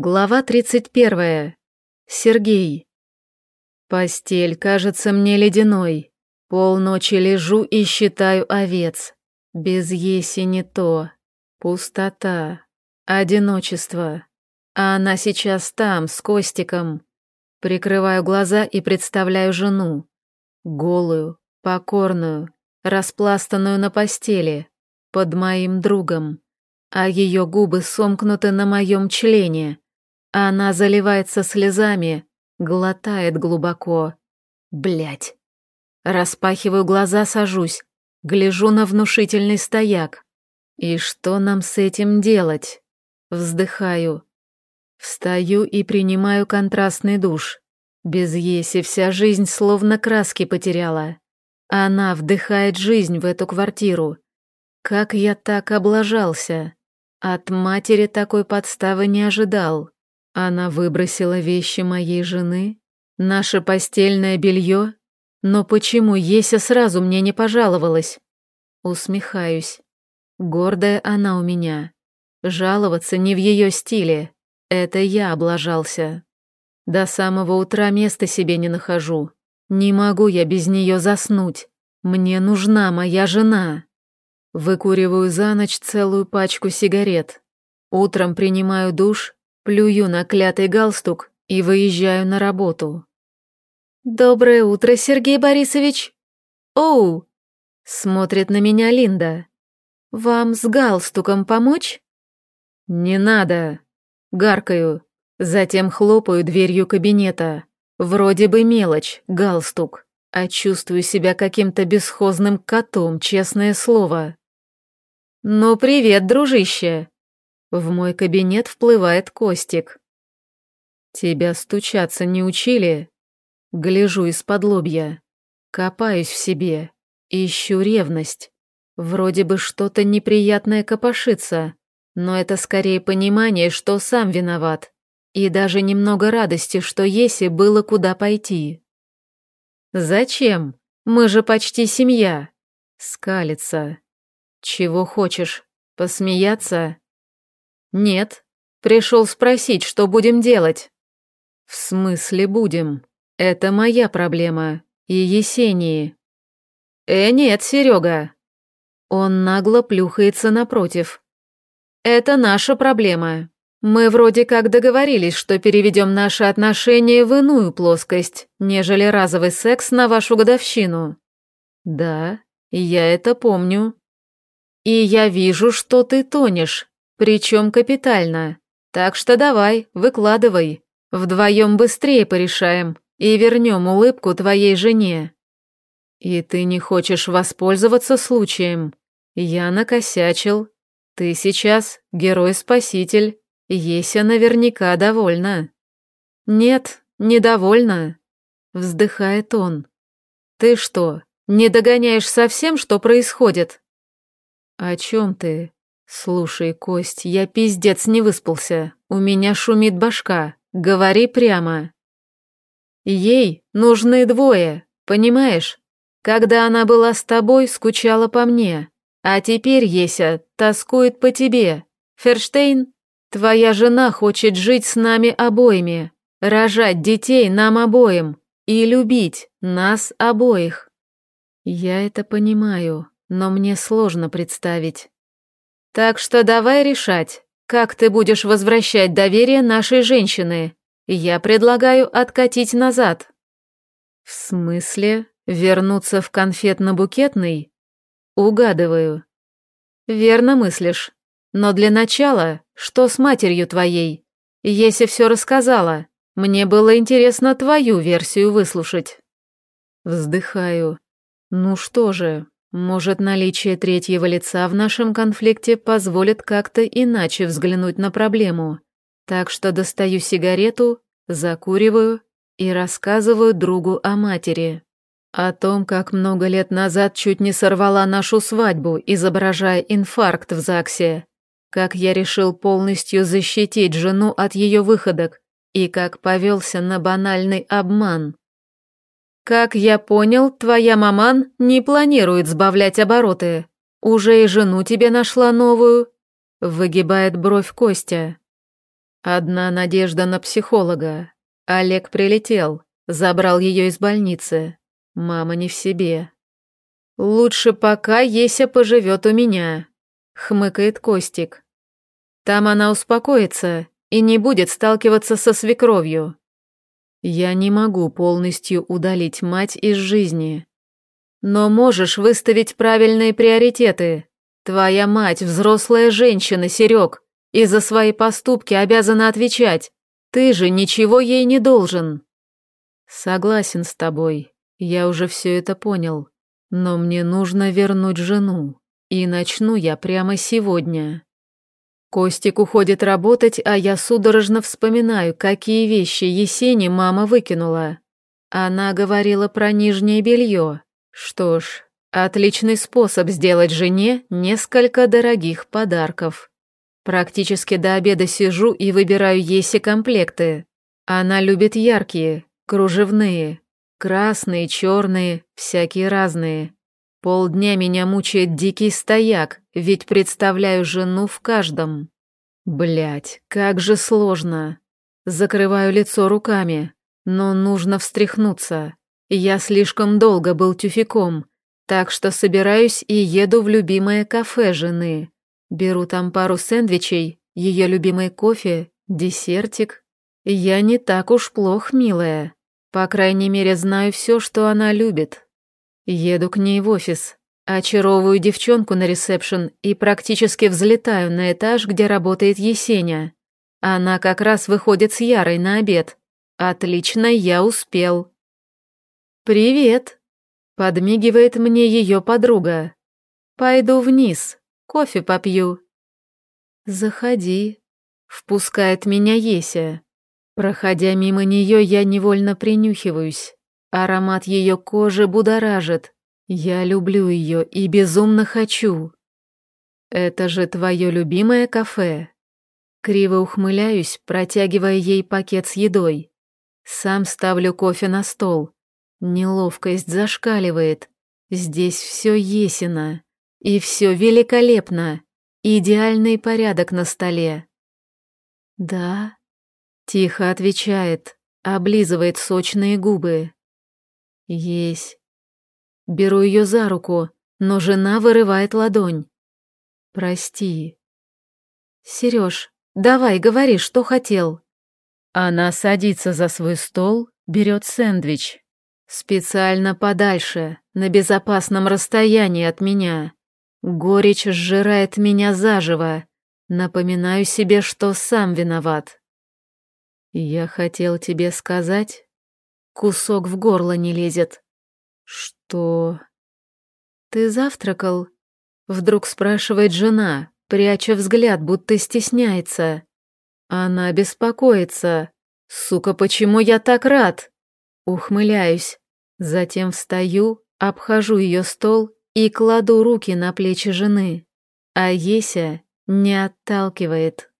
Глава 31. Сергей. Постель кажется мне ледяной. Полночи лежу и считаю овец. Без еси не то. Пустота. Одиночество. А она сейчас там, с Костиком. Прикрываю глаза и представляю жену. Голую, покорную, распластанную на постели, под моим другом. А ее губы сомкнуты на моем члене она заливается слезами, глотает глубоко. Блять. Распахиваю глаза, сажусь, гляжу на внушительный стояк. И что нам с этим делать? Вздыхаю. Встаю и принимаю контрастный душ. Без Еси вся жизнь словно краски потеряла. Она вдыхает жизнь в эту квартиру. Как я так облажался? От матери такой подставы не ожидал. Она выбросила вещи моей жены, наше постельное белье, но почему Еся сразу мне не пожаловалась? Усмехаюсь. Гордая она у меня. Жаловаться не в ее стиле. Это я облажался. До самого утра места себе не нахожу. Не могу я без нее заснуть. Мне нужна моя жена. Выкуриваю за ночь целую пачку сигарет. Утром принимаю душ Плюю на клятый галстук и выезжаю на работу. «Доброе утро, Сергей Борисович!» «Оу!» — смотрит на меня Линда. «Вам с галстуком помочь?» «Не надо!» — гаркаю, затем хлопаю дверью кабинета. Вроде бы мелочь, галстук, а чувствую себя каким-то бесхозным котом, честное слово. «Ну, привет, дружище!» В мой кабинет вплывает Костик. «Тебя стучаться не учили?» Гляжу из-под лобья. Копаюсь в себе. Ищу ревность. Вроде бы что-то неприятное копошится, но это скорее понимание, что сам виноват. И даже немного радости, что Еси было куда пойти. «Зачем? Мы же почти семья!» Скалится. «Чего хочешь? Посмеяться?» «Нет. Пришел спросить, что будем делать». «В смысле будем? Это моя проблема. И Есении». «Э, нет, Серега». Он нагло плюхается напротив. «Это наша проблема. Мы вроде как договорились, что переведем наши отношения в иную плоскость, нежели разовый секс на вашу годовщину». «Да, я это помню». «И я вижу, что ты тонешь, причем капитально. Так что давай, выкладывай. Вдвоем быстрее порешаем и вернем улыбку твоей жене. И ты не хочешь воспользоваться случаем. Я накосячил. Ты сейчас герой-спаситель. Еся наверняка довольна. Нет, недовольна. Вздыхает он. Ты что, не догоняешь совсем, что происходит? О чем ты? «Слушай, Кость, я пиздец не выспался. У меня шумит башка. Говори прямо». «Ей нужны двое, понимаешь? Когда она была с тобой, скучала по мне. А теперь, Еся, тоскует по тебе. Ферштейн, твоя жена хочет жить с нами обоими, рожать детей нам обоим и любить нас обоих». «Я это понимаю, но мне сложно представить». Так что давай решать, как ты будешь возвращать доверие нашей женщины. Я предлагаю откатить назад. В смысле, вернуться в конфетно-букетный? Угадываю. Верно мыслишь. Но для начала, что с матерью твоей? Если все рассказала, мне было интересно твою версию выслушать. Вздыхаю. Ну что же, может, наличие третьего лица в нашем конфликте позволит как-то иначе взглянуть на проблему. Так что достаю сигарету, закуриваю и рассказываю другу о матери. О том, как много лет назад чуть не сорвала нашу свадьбу, изображая инфаркт в ЗАГСе. Как я решил полностью защитить жену от ее выходок и как повелся на банальный обман. «Как я понял, твоя маман не планирует сбавлять обороты. Уже и жену тебе нашла новую?» Выгибает бровь Костя. Одна надежда на психолога. Олег прилетел, забрал ее из больницы. Мама не в себе. «Лучше пока Еся поживет у меня», — хмыкает Костик. «Там она успокоится и не будет сталкиваться со свекровью. Я не могу полностью удалить мать из жизни. Но можешь выставить правильные приоритеты. Твоя мать взрослая женщина, Серег, и за свои поступки обязана отвечать. Ты же ничего ей не должен». «Согласен с тобой, я уже все это понял. Но мне нужно вернуть жену, и начну я прямо сегодня. Костик уходит работать, а я судорожно вспоминаю, какие вещи Есени мама выкинула. Она говорила про нижнее белье. Что ж, отличный способ сделать жене несколько дорогих подарков. Практически до обеда сижу и выбираю Есе комплекты. Она любит яркие, кружевные, Красные, черные, всякие разные. Полдня меня мучает дикий стояк, ведь представляю жену в каждом. Блять, как же сложно. Закрываю лицо руками, но нужно встряхнуться. Я слишком долго был тюфяком, так что собираюсь и еду в любимое кафе жены. Беру там пару сэндвичей, ее любимый кофе, десертик. Я не так уж плох, милая. По крайней мере, знаю все, что она любит. Еду к ней в офис, очаровываю девчонку на ресепшн и практически взлетаю на этаж, где работает Есеня. Она как раз выходит с Ярой на обед. Отлично, я успел. «Привет», — подмигивает мне ее подруга. «Пойду вниз, кофе попью». «Заходи», — впускает меня Еся. Проходя мимо нее, я невольно принюхиваюсь. Аромат ее кожи будоражит. Я люблю ее и безумно хочу. Это же твое любимое кафе. Криво ухмыляюсь, протягивая ей пакет с едой. Сам ставлю кофе на стол. Неловкость зашкаливает. Здесь все есено. И все великолепно. Идеальный порядок на столе. Да, Тихо отвечает, облизывает сочные губы. Есть. Беру ее за руку, но жена вырывает ладонь. Прости. Сереж, давай, говори, что хотел. Она садится за свой стол, берет сэндвич. Специально подальше, на безопасном расстоянии от меня. Горечь сжирает меня заживо. Напоминаю себе, что сам виноват. «Я хотел тебе сказать...» Кусок в горло не лезет. «Что...» «Ты завтракал?» Вдруг спрашивает жена, пряча взгляд, будто стесняется. Она беспокоится. «Сука, почему я так рад?» Ухмыляюсь. Затем встаю, обхожу ее стол и кладу руки на плечи жены. А Еся не отталкивает.